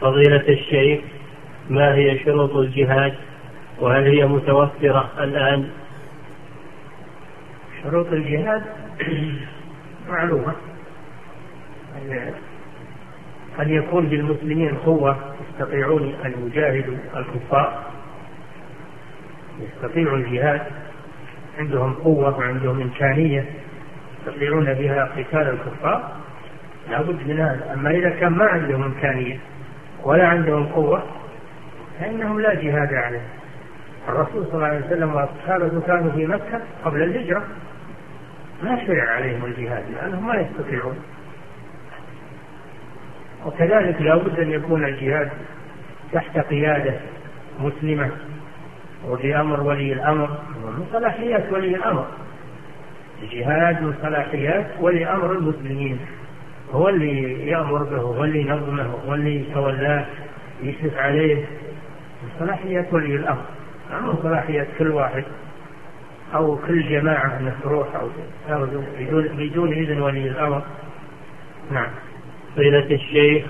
فضيلة الشيخ ما هي شروط الجهاد؟ وهل هي متوفرة الآن؟ شروط الجهاد معلومة. قد يكون للمسلمين قوة يستطيعون أن يجاهدوا الكفار. يستطيعوا الجهاد. عندهم قوة وعندهم إمكانية يستطيعون بها قتال الكفار. لابد من هذا. أما إذا كان ما عندهم إمكانية ولا عندهم قوة فإنهم لا جهاد عليهم الرسول صلى الله عليه وسلم وأصحابه كانوا في مكة قبل الهجرة. ما شرع عليهم الجهاد لأنهم ما يستطيعون. وكذلك لا بد أن يكون الجهاد تحت قيادة مسلمة وبأمر ولي الأمر ومن صلاحيات ولي الأمر. الجهاد من صلاحيات ولي أمر المسلمين. هو اللي يأمر به هو اللي ينظمه هو اللي يتولاه يشرف عليه. من صلاحيات ولي الأمر من صلاحيات كل واحد أو كل جماعة أن تروح أو بدون بدون إذن ولي الأمر. نعم. فضيلة الشيخ.